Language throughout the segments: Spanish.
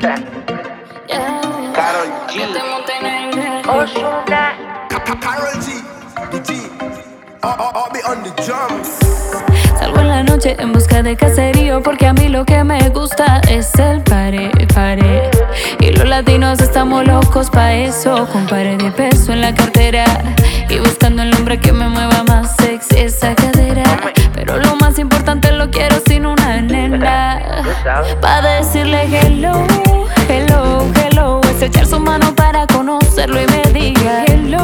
Carol G. Carol G. The G. I'll be on the drums. Salgo en la noche en busca de caserío porque a mí lo que me gusta es el pare, pare. Y los latinos estamos locos pa' eso, con pare de peso en la cartera y buscando el hombre que me mueva más decirle hello, hello, hello. Es echar su mano para conocerlo y me diga hello,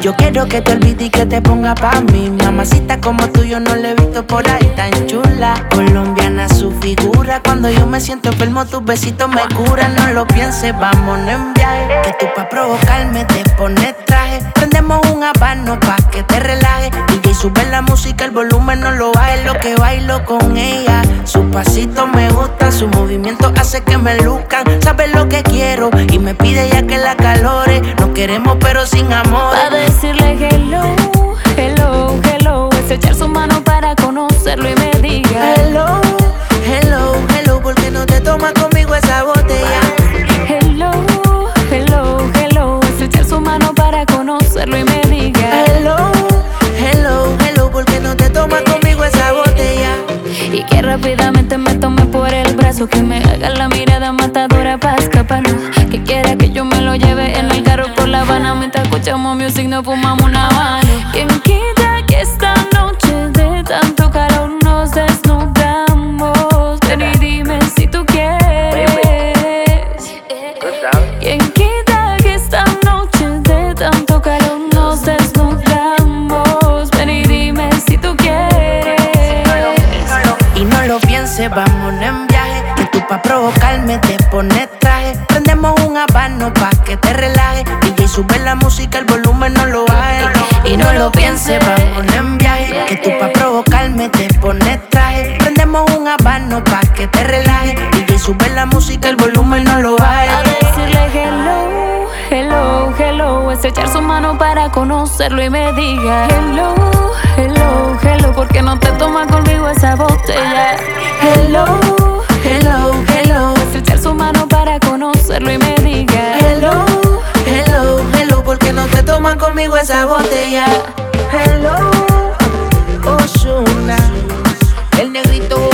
yo quiero que te olvides y que te ponga pa' mí. Mamacita como tú, yo no le he visto por ahí tan chula. Colombiana su figura. Cuando yo me siento enfermo, tus besitos me curan. No lo pienses, vámonos en viaje. Que tú pa' provocarme te pones traje. Prendemos un habano pa' música, el volumen no lo baje. Lo que bailo con ella. Sus pasitos me gustan, su movimiento hace que me luzcan. Sabes lo que quiero y me pide ya que la calore. No queremos, pero sin amor. Pa' decirle hello, hello, hello. Es echar su mano para conocerlo y me rápidamente me tome por el brazo Que me haga la mirada matadora pa' escaparnos Que quiera que yo me lo lleve en el carro por La Habana Mientras escuchamos music nos fumamos una habana Quien quita que esta noche de tanto calor nos desnudamos. Ven y dime si tú quieres. Quien quita pienses, vámonos en viaje. Que tú pa' provocarme te pones traje. Prendemos un habano pa' que te relajes. DJ sube la música, el volumen no lo baje. Y no lo pienses, vámonos en viaje. Que tú pa' provocarme te pones traje. Prendemos un habano pa' que te relajes. DJ sube la música, el volumen no lo A baje. decirle hello, hello, hello Es echar su mano para conocerlo y me diga hello, hello conmigo esa botella? Hello, Osuna, el negrito